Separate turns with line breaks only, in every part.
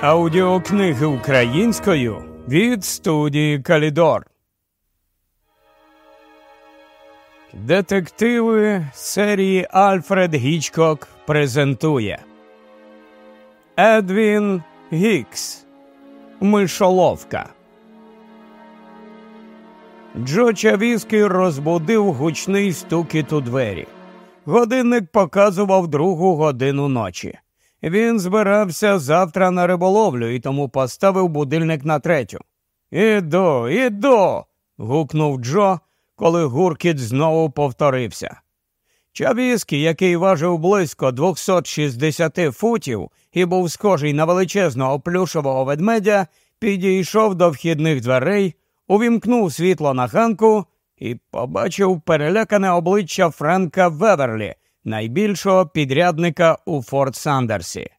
Аудіокниги українською від студії Калідор. Детективи серії Альфред Гічкок презентує Едвін Гікс Мишоловка. Джо Чавіський розбудив гучний стукіт у двері. Годинник показував другу годину ночі. Він збирався завтра на риболовлю і тому поставив будильник на третю. Іду, іду. гукнув Джо, коли гуркіт знову повторився. Чавіський, який важив близько 260 футів і був схожий на величезного плюшового ведмедя, підійшов до вхідних дверей, увімкнув світло на ганку і побачив перелякане обличчя Френка Веверлі, найбільшого підрядника у Форт Сандерсі.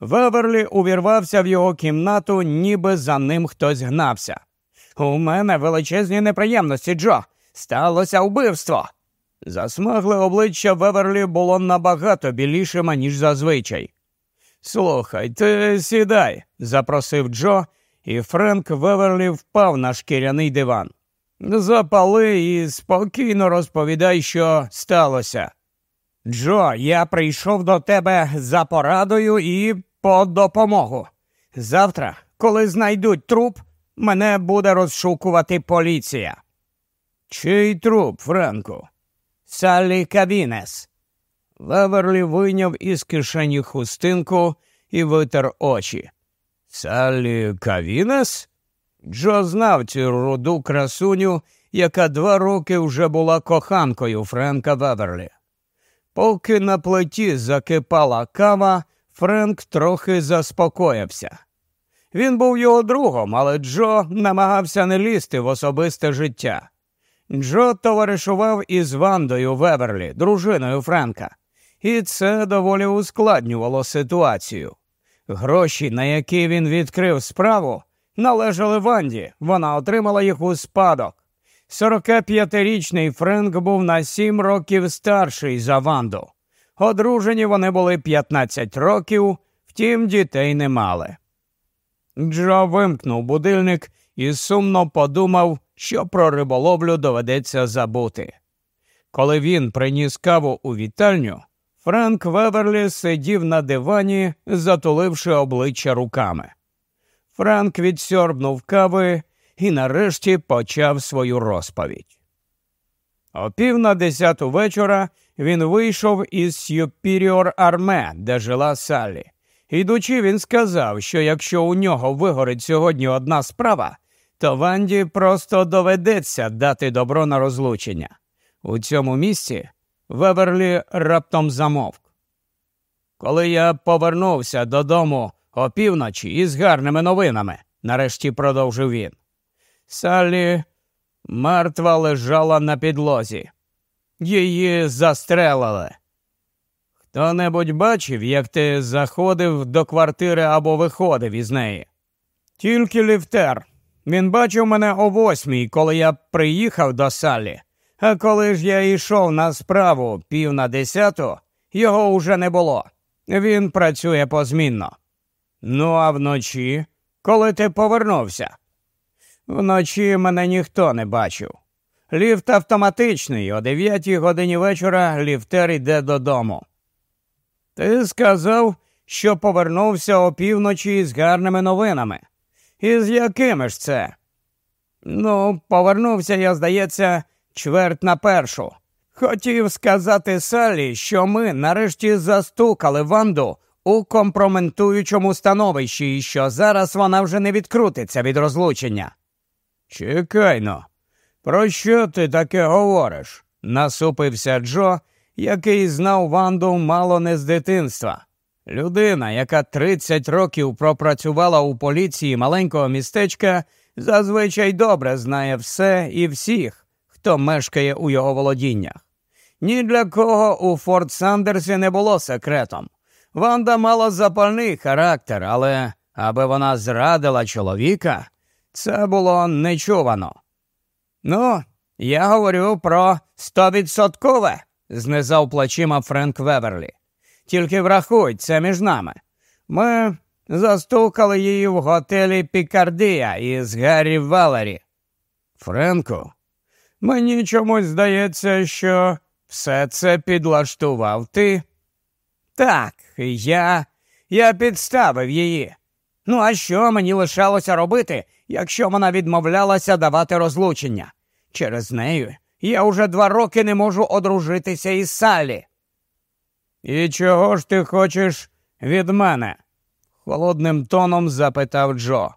Веверлі увірвався в його кімнату, ніби за ним хтось гнався. У мене величезні неприємності, Джо. Сталося вбивство. Засмагле обличчя Веверлі було набагато білішим, ніж зазвичай. Слухай, ти сідай, запросив Джо, і Френк Веверлі впав на шкіряний диван. Запали і спокійно розповідай, що сталося. Джо, я прийшов до тебе за порадою і по допомогу. Завтра, коли знайдуть труп, мене буде розшукувати поліція. Чий труп, Френку? Саллі Кавінес. Веверлі вийняв із кишені хустинку і витер очі. Саллі Кавінес? Джо знав цю руду красуню, яка два роки вже була коханкою Френка Веверлі. Поки на плиті закипала кава, Френк трохи заспокоївся. Він був його другом, але Джо намагався не лізти в особисте життя. Джо товаришував із Вандою Веверлі, дружиною Френка, і це доволі ускладнювало ситуацію. Гроші, на які він відкрив справу, належали Ванді, вона отримала їх у спадок. 45-річний Френк був на сім років старший за Ванду. Одружені вони були 15 років, втім дітей не мали. Джо вимкнув будильник і сумно подумав, що про риболовлю доведеться забути. Коли він приніс каву у вітальню, Френк Веверлі сидів на дивані, затуливши обличчя руками. Френк відсьорбнув кави і нарешті почав свою розповідь. О пів на десяту вечора він вийшов із Superior Arms, де жила Саллі. Ідучи, він сказав, що якщо у нього вигорить сьогодні одна справа, то Ванді просто доведеться дати добро на розлучення. У цьому місці Веверлі раптом замовк. Коли я повернувся додому опівночі із гарними новинами, нарешті продовжив він. Саллі мертва лежала на підлозі. Її застрелили. Хто небудь бачив, як ти заходив до квартири або виходив із неї? Тільки ліфтер. Він бачив мене о восьмій, коли я приїхав до Саллі. А коли ж я йшов на справу пів на десяту, його уже не було. Він працює позмінно. Ну, а вночі, коли ти повернувся? Вночі мене ніхто не бачив. Ліфт автоматичний, о дев'ятій годині вечора ліфтер йде додому. Ти сказав, що повернувся опівночі з гарними новинами. І з якими ж це? Ну, повернувся я, здається, чверть на першу. Хотів сказати Саллі, що ми нарешті застукали Ванду у компроментуючому становищі і що зараз вона вже не відкрутиться від розлучення. Чекайно, про що ти таке говориш? насупився Джо, який знав Ванду мало не з дитинства. Людина, яка 30 років пропрацювала у поліції маленького містечка, зазвичай добре знає все і всіх, хто мешкає у його володіннях. Ні для кого у Форт Сандерсі не було секретом. Ванда мала запальний характер, але аби вона зрадила чоловіка, це було нечувано. Ну, я говорю про стовідсоткове, знизав плачима Френк Веверлі. Тільки врахуй, це між нами. Ми Застукали її в готелі Пікардія із Гаррі Валері. Френко, мені чомусь здається, що все це підлаштував ти. Так, я. Я підставив її. Ну, а що мені лишалося робити, якщо вона відмовлялася давати розлучення? Через нею я уже два роки не можу одружитися із Салі. І чого ж ти хочеш від мене? холодним тоном запитав Джо.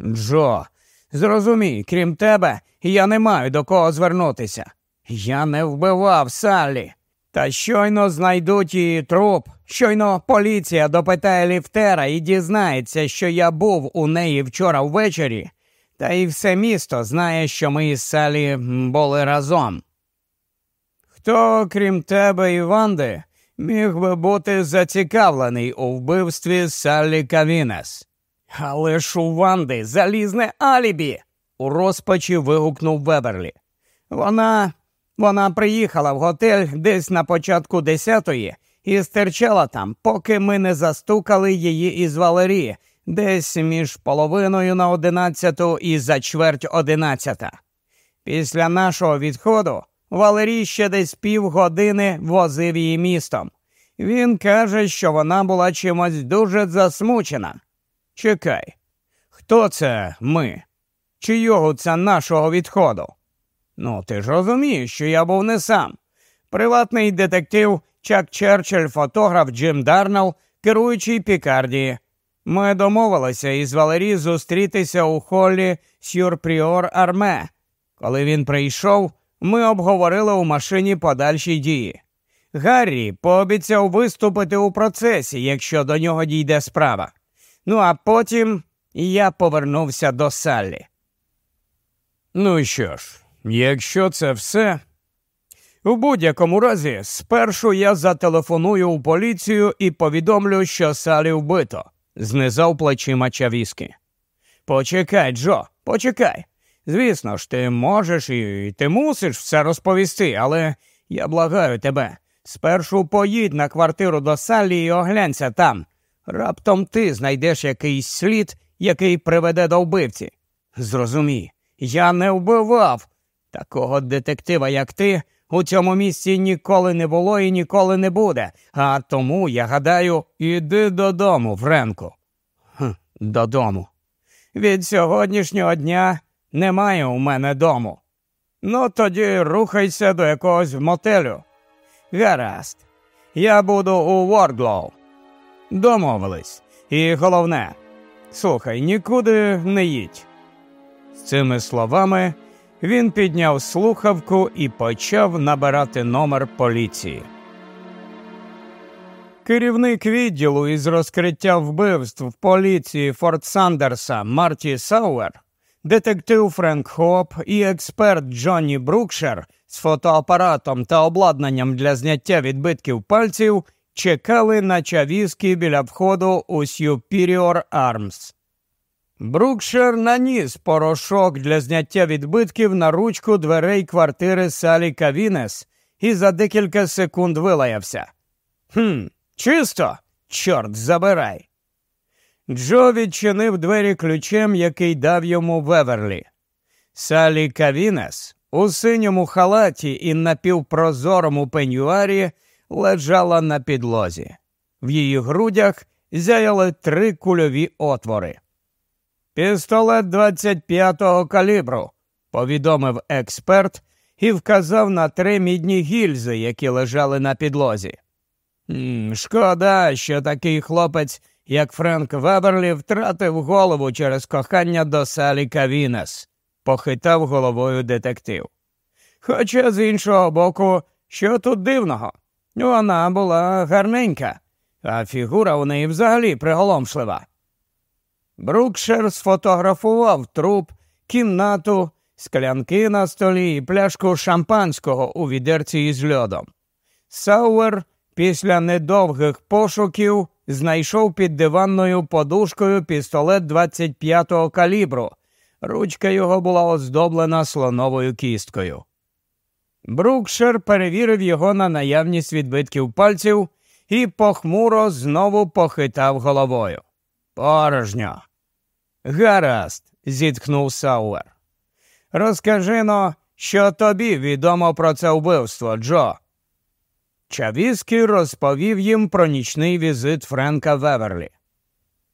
Джо, зрозумій, крім тебе, я не маю до кого звернутися. Я не вбивав Саллі. Та щойно знайдуть її труп, щойно поліція допитає ліфтера і дізнається, що я був у неї вчора ввечері, та і все місто знає, що ми із Салі були разом. Хто, крім тебе і Ванди, міг би бути зацікавлений у вбивстві Саллі Кавінес? Але ж у Ванди залізне алібі. у розпачі вигукнув Веберлі. Вона вона приїхала в готель десь на початку десятої і стерчала там, поки ми не застукали її із Валерії, десь між половиною на одинадцяту і за чверть одинадцята. Після нашого відходу Валерій ще десь півгодини возив її містом. Він каже, що вона була чимось дуже засмучена. Чекай, хто це ми? Чийого це нашого відходу? Ну, ти ж розумієш, що я був не сам. Приватний детектив Чак Черчилль, фотограф Джим Дарнелл, керуючий Пікардії. Ми домовилися із Валері зустрітися у холі Сюрпріор Арме. Коли він прийшов, ми обговорили у машині подальші дії. Гаррі пообіцяв виступити у процесі, якщо до нього дійде справа. Ну а потім я повернувся до Саллі. Ну що ж, Якщо це все, у будь-якому разі, спершу я зателефоную у поліцію і повідомлю, що Салі вбито, знизав плечима Чавіскі. Почекай, Джо, почекай. Звісно ж, ти можеш і ти мусиш все розповісти, але я благаю тебе. Спершу поїдь на квартиру до Саллі і оглянься там. Раптом ти знайдеш якийсь слід, який приведе до вбивці. Зрозумій, я не вбивав, Такого детектива, як ти, у цьому місці ніколи не було і ніколи не буде. А тому, я гадаю, іди додому, Френку. Хм, Додому. Від сьогоднішнього дня немає у мене дому. Ну, тоді рухайся до якогось мотелю. Гаразд, я буду у Вордлоу. Домовились. І головне, слухай, нікуди не їдь. З цими словами. Він підняв слухавку і почав набирати номер поліції. Керівник відділу із розкриття вбивств в поліції Форт Сандерса Марті Сауер, детектив Френк Хоп і експерт Джонні Брукшер з фотоапаратом та обладнанням для зняття відбитків пальців чекали на Чавіскі біля входу у Superior Arms. Брукшер наніс порошок для зняття відбитків на ручку дверей квартири Саллі Кавінес і за декілька секунд вилаявся. «Хм, чисто, чорт забирай. Джо відчинив двері ключем, який дав йому Веверлі. Саллі Кавінес у синьому халаті і напівпрозорому пенюарі лежала на підлозі. В її грудях зяяли три кульові отвори. Пістолет 25-го калібру, повідомив експерт і вказав на три мідні гільзи, які лежали на підлозі. Шкода, що такий хлопець, як Френк Веберлі, втратив голову через кохання до Салі Кавінес, похитав головою детектив. Хоча, з іншого боку, що тут дивного? Вона була гарненька, а фігура у неї взагалі приголомшлива. Брукшер сфотографував труп, кімнату, склянки на столі і пляшку шампанського у відерці із льодом. Сауер після недовгих пошуків знайшов під диванною подушкою пістолет 25-го калібру. Ручка його була оздоблена слоновою кісткою. Брукшер перевірив його на наявність відбитків пальців і похмуро знову похитав головою. Порожньо. Гаразд, зітхнув Сауер. Розкажи-но, що тобі відомо про це вбивство, Джо. Чавіскі розповів їм про нічний візит Френка Веверлі.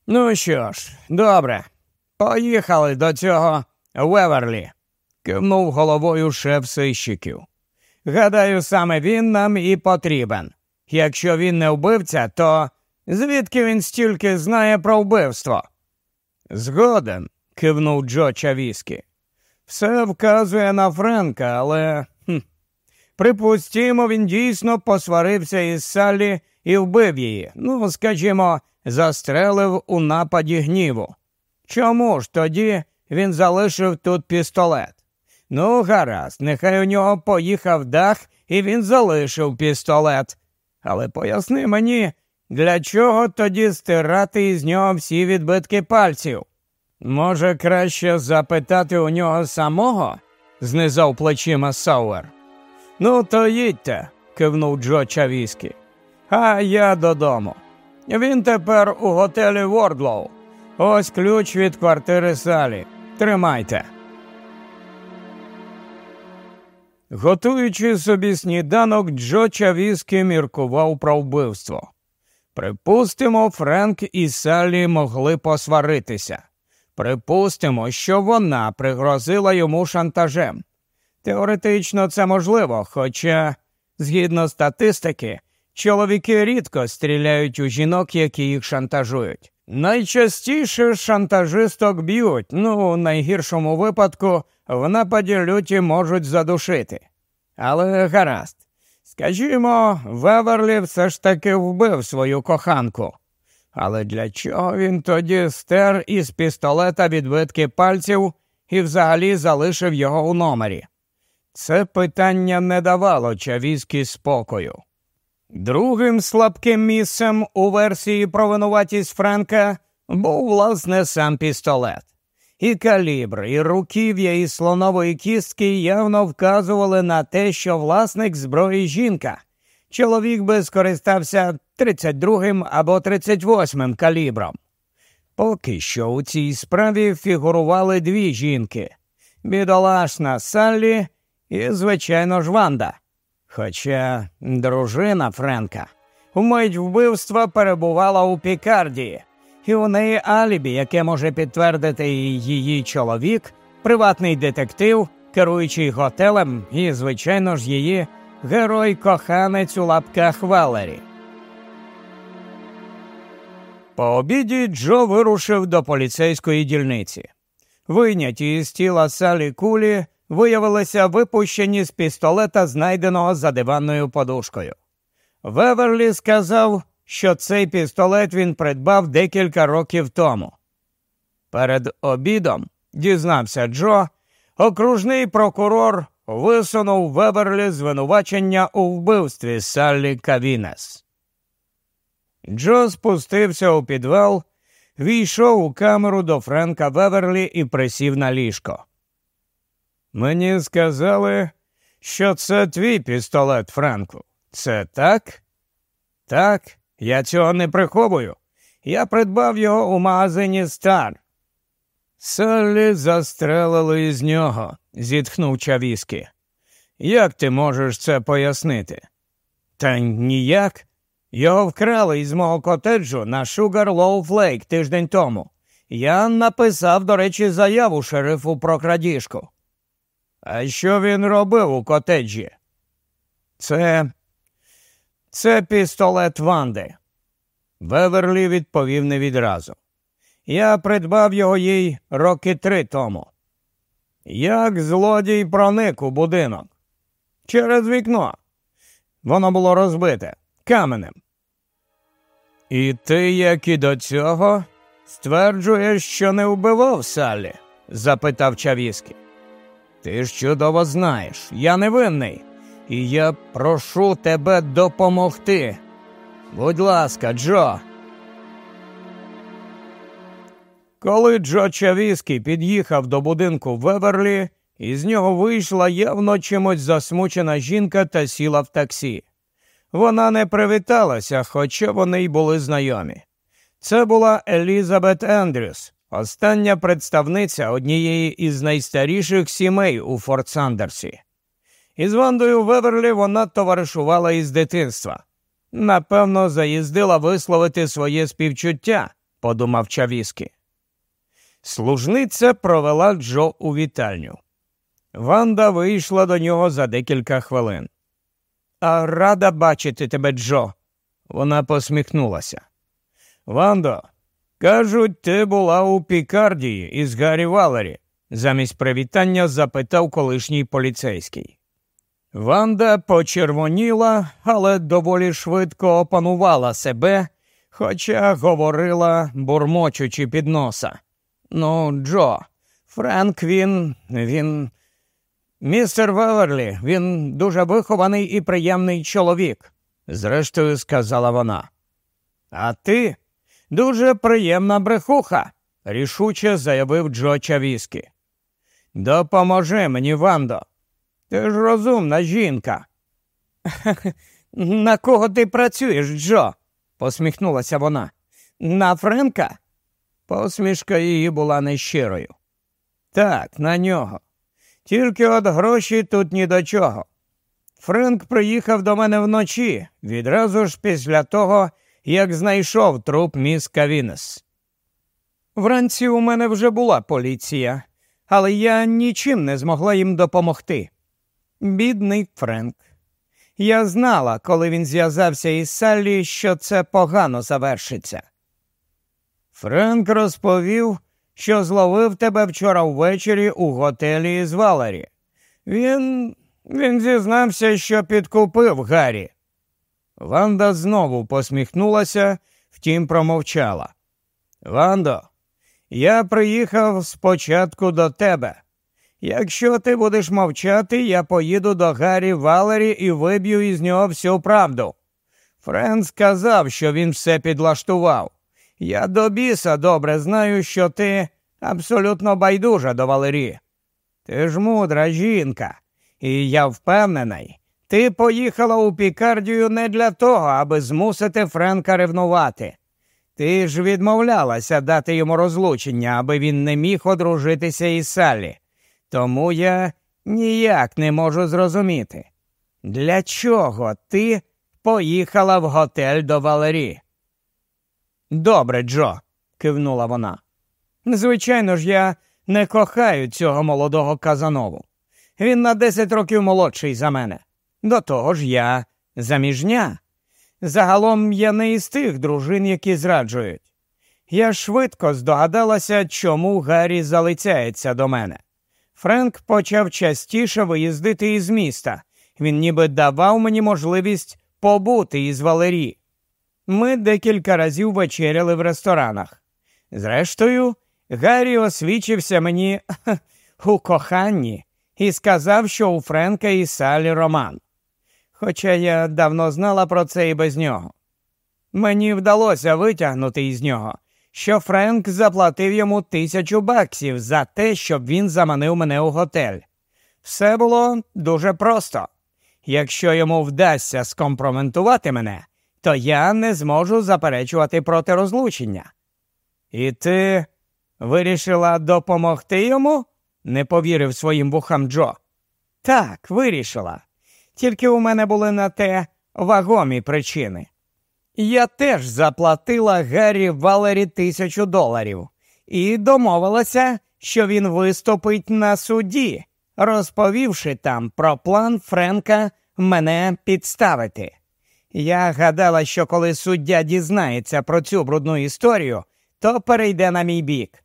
Ну що ж, добре, поїхали до цього Веверлі, кивнув головою шеф сищиків. Гадаю, саме він нам і потрібен. Якщо він не вбивця, то звідки він стільки знає про вбивство? Згоден, кивнув Джо Чавіскі. Все вказує на Френка, але хм, припустімо, він дійсно посварився із Саллі і вбив її. Ну, скажімо, застрелив у нападі гніву. Чому ж тоді він залишив тут пістолет? Ну, гаразд, нехай у нього поїхав дах, і він залишив пістолет. Але поясни мені, для чого тоді стирати із нього всі відбитки пальців? Може, краще запитати у нього самого? знизав плечима Сауер. Ну, то їдьте, кивнув Джо Чавіскі. А я додому. Він тепер у готелі Вордлоу. Ось ключ від квартири Салі. Тримайте. Готуючи собі сніданок, Джо Чавіскі міркував про вбивство. Припустимо, Френк і Саллі могли посваритися. Припустимо, що вона пригрозила йому шантажем. Теоретично це можливо, хоча, згідно статистики, чоловіки рідко стріляють у жінок, які їх шантажують. Найчастіше шантажисток б'ють, ну, у найгіршому випадку в нападі люті можуть задушити. Але гаразд. Скажімо, Веверлі все ж таки вбив свою коханку. Але для чого він тоді стер із пістолета відбитки пальців і взагалі залишив його у номері? Це питання не давало чавіськи спокою. Другим слабким місцем у версії про винуватість Френка був власне сам пістолет. І калібр, і руків'я і слонової кістки явно вказували на те, що власник зброї жінка. Чоловік би скористався 32-м або 38-м калібром. Поки що у цій справі фігурували дві жінки бідолашна Саллі і, звичайно ж, Ванда. Хоча дружина Френка вмить вбивства перебувала у Пікардії, і у неї алібі, яке може підтвердити її чоловік, приватний детектив, керуючий готелем, і, звичайно ж, її герой-коханець у лапках Валері. По обіді Джо вирушив до поліцейської дільниці. Вийняті із тіла Саллі кулі виявилися випущені з пістолета, знайденого за диванною подушкою. Веверлі сказав, що цей пістолет він придбав декілька років тому. Перед обідом, дізнався Джо, окружний прокурор висунув Веверлі звинувачення у вбивстві Саллі Кавінес. Джо спустився у підвал, війшов у камеру до Френка Веверлі і присів на ліжко. Мені сказали, що це твій пістолет, Френку. Це так? Так, я цього не приховую. Я придбав його у магазині Стар. Саллі застрелили із нього, зітхнув Чавіскі. Як ти можеш це пояснити? Та ніяк. Його вкрали із мого котеджу на Шугар Лоу Флейк тиждень тому. Я написав, до речі, заяву шерифу про крадіжку. А що він робив у котеджі? Це це пістолет Ванди. Веверлі відповів не відразу. Я придбав його їй роки три тому. Як злодій проник у будинок? Через вікно. Воно було розбите каменем. І ти, як і до цього, стверджуєш, що не вбивав Саллі? запитав Чавіскі. Ти ж чудово знаєш, я невинний, і я прошу тебе допомогти. Будь ласка, Джо. Коли Джо Чавіскі під'їхав до будинку Веверлі, із нього вийшла явно чимось засмучена жінка та сіла в таксі. Вона не привіталася, хоча вони й були знайомі. Це була Елізабет Ендрюс, остання представниця однієї із найстаріших сімей у Форт Сандерсі. Із Вандою Веверлі вона товаришувала із дитинства. Напевно, заїздила висловити своє співчуття, подумав Чавіскі. Служниця провела Джо у вітальню. Ванда вийшла до нього за декілька хвилин. А рада бачити тебе, Джо. Вона посміхнулася. Вандо, кажуть, ти була у Пікардії із Гаррі Валері, замість привітання запитав колишній поліцейський. Ванда почервоніла, але доволі швидко опанувала себе, хоча говорила, бурмочучи під носа. Ну, Джо, Френк, він. він. Містер Веверлі, він дуже вихований і приємний чоловік, зрештою сказала вона. А ти дуже приємна брехуха, рішуче заявив Джо Чавіскі. Допоможи мені, Вандо. Ти ж розумна жінка. На кого ти працюєш, Джо? посміхнулася вона. На Френка? Посмішка її була нещирою. Так, на нього. Тільки от гроші тут ні до чого. Френк приїхав до мене вночі, відразу ж після того, як знайшов труп міс Кавінес. Вранці у мене вже була поліція, але я нічим не змогла їм допомогти. Бідний Френк. Я знала, коли він зв'язався із Саллі, що це погано завершиться. Френк розповів, що зловив тебе вчора ввечері у готелі із Валері. Він він зізнався, що підкупив Гаррі. Ванда знову посміхнулася, втім промовчала. Вандо, я приїхав спочатку до тебе. Якщо ти будеш мовчати, я поїду до Гаррі Валері і виб'ю із нього всю правду. Френк сказав, що він все підлаштував. Я до біса добре знаю, що ти абсолютно байдужа до Валері. Ти ж мудра жінка, і я впевнений, ти поїхала у Пікардію не для того, аби змусити Френка ревнувати. Ти ж відмовлялася дати йому розлучення, аби він не міг одружитися із Саллі. Тому я ніяк не можу зрозуміти, для чого ти поїхала в готель до Валері? Добре, Джо, кивнула вона. Звичайно ж, я не кохаю цього молодого Казанову. Він на десять років молодший за мене. До того ж я заміжня. Загалом я не із тих дружин, які зраджують. Я швидко здогадалася, чому Гаррі залицяється до мене. Френк почав частіше виїздити із міста. Він ніби давав мені можливість побути із Валері. Ми декілька разів вечеряли в ресторанах. Зрештою, Гаррі освічився мені у коханні і сказав, що у Френка і Салі роман. Хоча я давно знала про це і без нього. Мені вдалося витягнути із нього, що Френк заплатив йому тисячу баксів за те, щоб він заманив мене у готель. Все було дуже просто. Якщо йому вдасться скомпроментувати мене, то я не зможу заперечувати проти розлучення. І ти вирішила допомогти йому? не повірив своїм вухам Джо. Так, вирішила. Тільки у мене були на те вагомі причини. Я теж заплатила Гаррі Валері тисячу доларів і домовилася, що він виступить на суді, розповівши там про план Френка мене підставити. Я гадала, що коли суддя дізнається про цю брудну історію, то перейде на мій бік.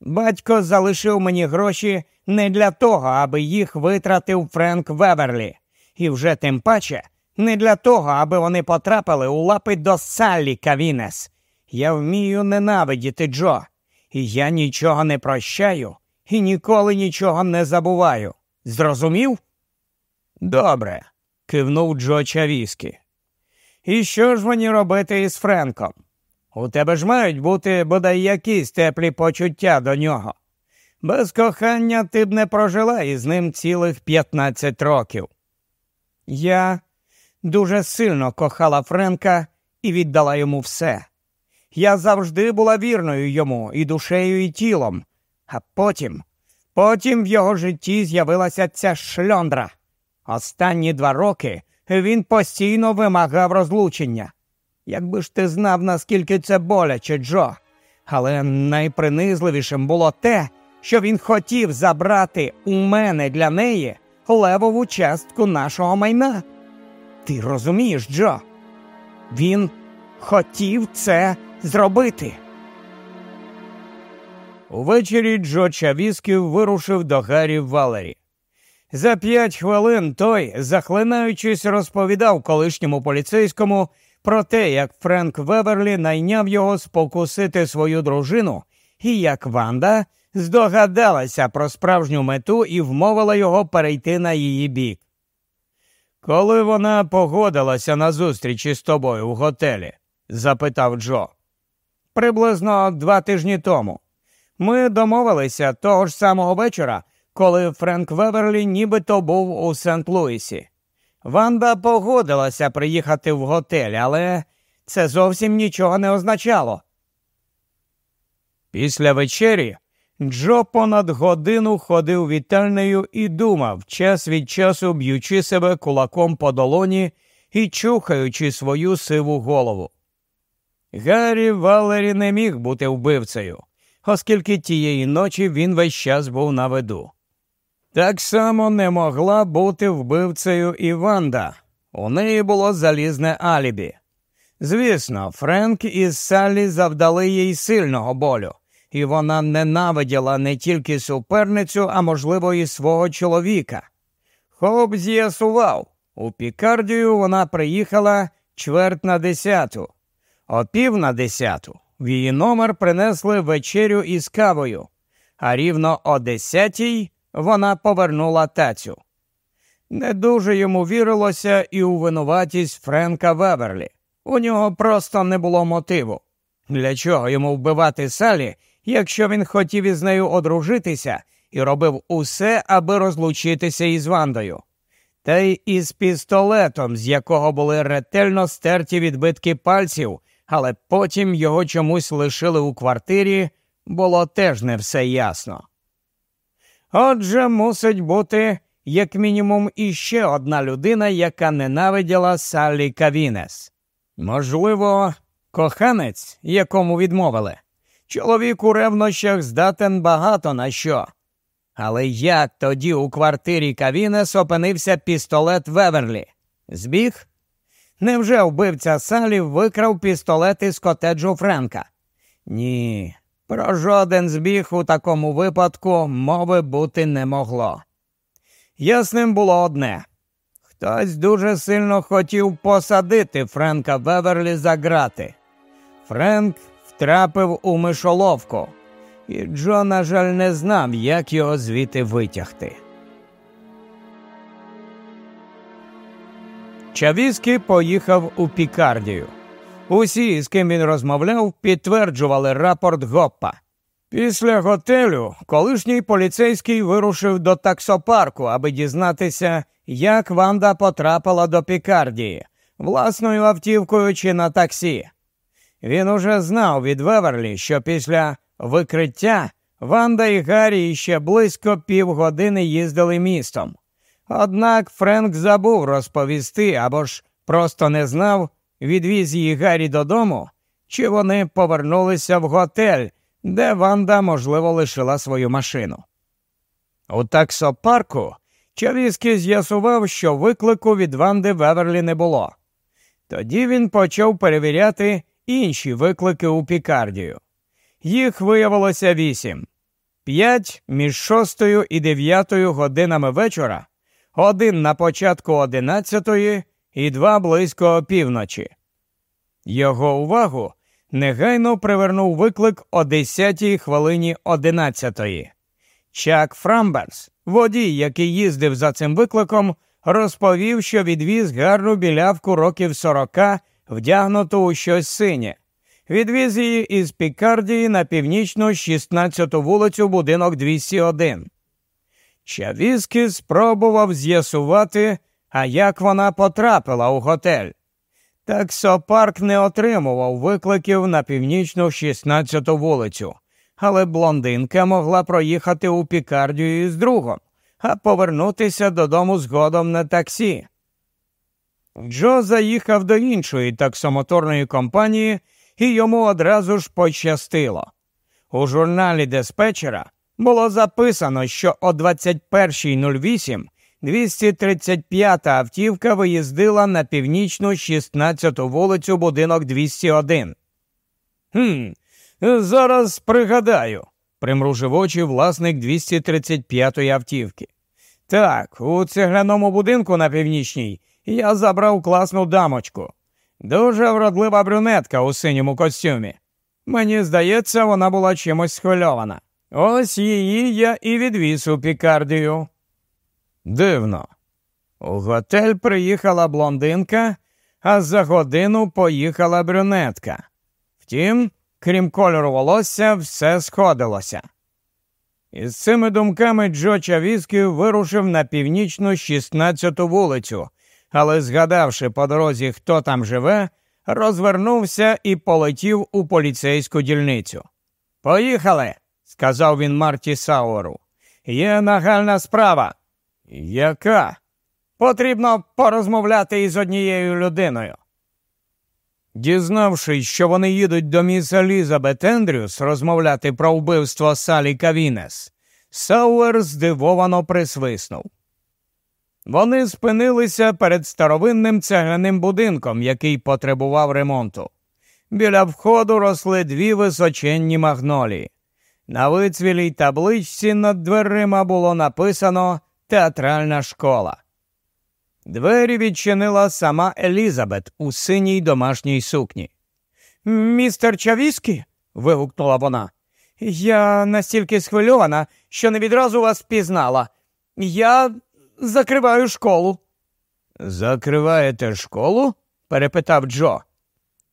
Батько залишив мені гроші не для того, аби їх витратив Френк Веверлі, і вже тим паче не для того, аби вони потрапили у лапи до Саллі Кавінес. Я вмію ненавидіти Джо, і я нічого не прощаю і ніколи нічого не забуваю. Зрозумів? Добре, кивнув Джо Чавіскі. І що ж мені робити із Френком? У тебе ж мають бути бодай якісь теплі почуття до нього. Без кохання ти б не прожила із ним цілих 15 років. Я дуже сильно кохала Френка і віддала йому все. Я завжди була вірною йому і душею, і тілом. А потім, потім в його житті з'явилася ця шльондра. Останні два роки він постійно вимагав розлучення. Якби ж ти знав, наскільки це боляче, Джо. Але найпринизливішим було те, що він хотів забрати у мене для неї левову частку нашого майна. Ти розумієш, Джо? Він хотів це зробити. Увечері Джо Чавісків вирушив до Гаррі Валері. За п'ять хвилин той, захлинаючись, розповідав колишньому поліцейському про те, як Френк Веверлі найняв його спокусити свою дружину, і як Ванда здогадалася про справжню мету і вмовила його перейти на її бік. Коли вона погодилася на зустрічі з тобою в готелі? запитав Джо. Приблизно два тижні тому. Ми домовилися того ж самого вечора, коли Френк Веверлі нібито був у Сент-Луісі. Ванда погодилася приїхати в готель, але це зовсім нічого не означало. Після вечері Джо понад годину ходив вітальнею і думав, час від часу б'ючи себе кулаком по долоні і чухаючи свою сиву голову. Гаррі Валері не міг бути вбивцею, оскільки тієї ночі він весь час був на виду. Так само не могла бути вбивцею і Ванда. У неї було залізне алібі. Звісно, Френк із Саллі завдали їй сильного болю, і вона ненавиділа не тільки суперницю, а можливо, і свого чоловіка. Хоп з'ясував, у Пікардію вона приїхала чверть на десяту, о пів на десяту в її номер принесли вечерю із кавою, а рівно о десятій вона повернула тацю. Не дуже йому вірилося і у винуватість Френка Веверлі. У нього просто не було мотиву. Для чого йому вбивати Салі, якщо він хотів із нею одружитися і робив усе, аби розлучитися із Вандою? Та й із пістолетом, з якого були ретельно стерті відбитки пальців, але потім його чомусь лишили у квартирі, було теж не все ясно. Отже, мусить бути як мінімум іще одна людина, яка ненавиділа Саллі Кавінес. Можливо, коханець, якому відмовили. Чоловік у ревнощах здатен багато на що. Але як тоді у квартирі Кавінес опинився пістолет Веверлі? Збіг? Невже вбивця Салі викрав пістолет із котеджу Френка? Ні, про жоден збіг у такому випадку мови бути не могло. Ясним було одне хтось дуже сильно хотів посадити Френка Веверлі за грати. Френк втрапив у мишоловку, і Джо, на жаль, не знав, як його звідти витягти. Чавіски поїхав у Пікардію. Усі, з ким він розмовляв, підтверджували рапорт Гоппа. Після готелю колишній поліцейський вирушив до таксопарку, аби дізнатися, як Ванда потрапила до Пікардії, власною автівкою чи на таксі. Він уже знав від Веверлі, що після викриття Ванда і Гаррі ще близько півгодини їздили містом. Однак Френк забув розповісти або ж просто не знав, відвіз її Гаррі додому, чи вони повернулися в готель, де Ванда, можливо, лишила свою машину. У таксопарку Чавіський з'ясував, що виклику від Ванди Веверлі не було. Тоді він почав перевіряти інші виклики у Пікардію. Їх виявилося вісім. П'ять між шостою і дев'ятою годинами вечора, один на початку одинадцятої і два близько опівночі. Його увагу негайно привернув виклик о 10 хвилині 11-ї. Чак Фрамберс, водій, який їздив за цим викликом, розповів, що відвіз гарну білявку років 40, вдягнуту у щось синє. Відвіз її із Пікардії на північну 16-ту вулицю будинок 201. Чавіски спробував з'ясувати, а як вона потрапила у готель. Таксопарк не отримував викликів на північну 16-ту вулицю, але блондинка могла проїхати у Пікардію із другом, а повернутися додому згодом на таксі. Джо заїхав до іншої таксомоторної компанії, і йому одразу ж пощастило. У журналі диспетчера було записано, що о 21.08 235-та автівка виїздила на північну 16-ту вулицю будинок 201. «Хм, Зараз пригадаю, примружив очі власник 235-ї автівки. Так, у цегляному будинку на північній я забрав класну дамочку. Дуже вродлива брюнетка у синьому костюмі. Мені здається, вона була чимось схвильована. Ось її я і відвіз у Пікардію. Дивно. У готель приїхала блондинка, а за годину поїхала брюнетка. Втім, крім кольору волосся, все сходилося. Із цими думками Джо Чавіський вирушив на північну 16-ту вулицю, але, згадавши по дорозі, хто там живе, розвернувся і полетів у поліцейську дільницю. Поїхали, сказав він Марті Сауеру. Є нагальна справа. Яка? Потрібно порозмовляти із однією людиною. Дізнавшись, що вони їдуть до міс Елізабет Ендрюс розмовляти про вбивство Салі Кавінес, Сауер здивовано присвиснув. Вони спинилися перед старовинним цегляним будинком, який потребував ремонту. Біля входу росли дві височенні магнолії. На вицвілій табличці над дверима було написано Театральна школа. Двері відчинила сама Елізабет у синій домашній сукні. Містер Чавіскі? вигукнула вона. Я настільки схвильована, що не відразу вас впізнала. Я закриваю школу. Закриваєте школу? перепитав Джо.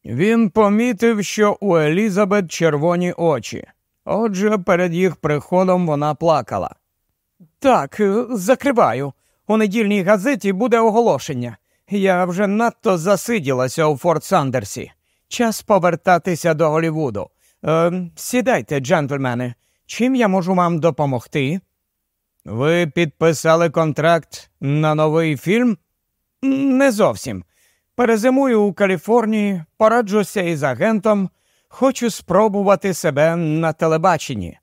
Він помітив, що у Елізабет червоні очі. Отже, перед їх приходом вона плакала. Так, закриваю. У недільній газеті буде оголошення. Я вже надто засиділася у Форт Сандерсі. Час повертатися до Голівуду. Е, Сідайте, джентльмени. Чим я можу вам допомогти? Ви підписали контракт на новий фільм? Не зовсім. Перезимую у Каліфорнії, пораджуся із агентом, хочу спробувати себе на телебаченні.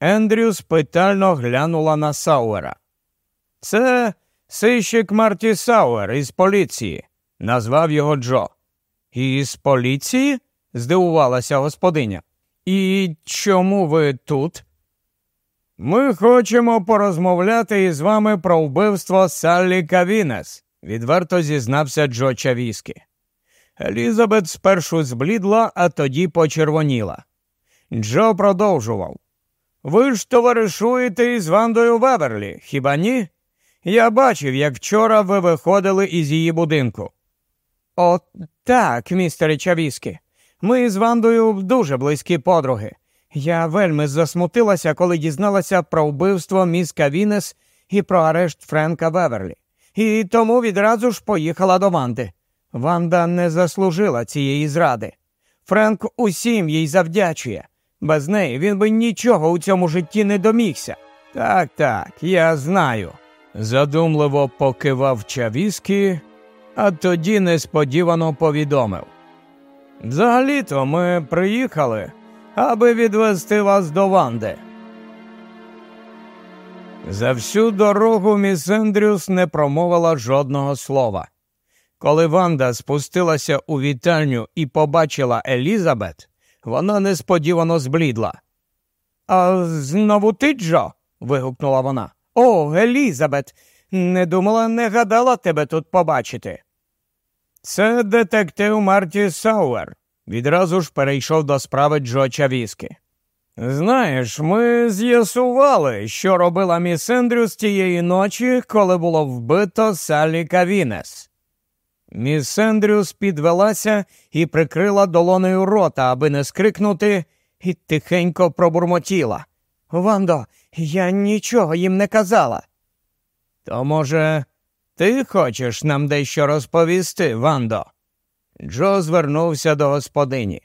Ендрюс питально глянула на Сауера. Це сищик Марті Сауер із поліції, назвав його Джо. Із поліції? здивувалася господиня. І чому ви тут? Ми хочемо порозмовляти із вами про вбивство Саллі Кавінес, відверто зізнався Джо Чавіскі. Елізабет спершу зблідла, а тоді почервоніла. Джо продовжував. Ви ж товаришуєте із Вандою Веверлі, хіба ні? Я бачив, як вчора ви виходили із її будинку. О, так, містере Чавіскі. Ми з Вандою дуже близькі подруги. Я вельми засмутилася, коли дізналася про вбивство міс Кавінес і про арешт Френка Веверлі. І тому відразу ж поїхала до Ванди. Ванда не заслужила цієї зради. Френк усім їй завдячує. Без неї він би нічого у цьому житті не домігся. Так, так, я знаю. Задумливо покивав Чавіскі, а тоді несподівано повідомив. Взагалі-то ми приїхали, аби відвести вас до Ванди. За всю дорогу міс Ендрюс не промовила жодного слова. Коли Ванда спустилася у вітальню і побачила Елізабет, вона несподівано зблідла. А знову ти, Джо? вигукнула вона. О, Елізабет, не думала, не гадала тебе тут побачити. Це детектив Марті Сауер. Відразу ж перейшов до справи Джо Чавіскі. Знаєш, ми з'ясували, що робила міс Ендрюс тієї ночі, коли було вбито Саллі Кавінес. Міс Ендрюс підвелася і прикрила долонею рота, аби не скрикнути, і тихенько пробурмотіла. Вандо, я нічого їм не казала. То, може, ти хочеш нам дещо розповісти, Вандо? Джо звернувся до господині.